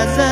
corazón.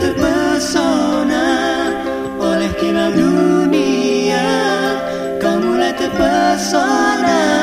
terpesona oleh kilau dunia. Kau mulai terpesona.